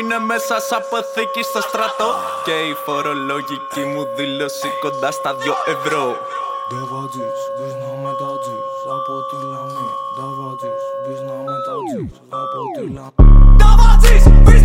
είναι μέσα σαν αποθήκη στο στρατό. Και η φορολογική μου δήλωση κοντά στα δύο ευρώ. Νταβάτζης, μπεις να μετάτζεις από τη λαμή Νταβάτζης, μπεις να μετάτζεις από τη Λαμία μπεις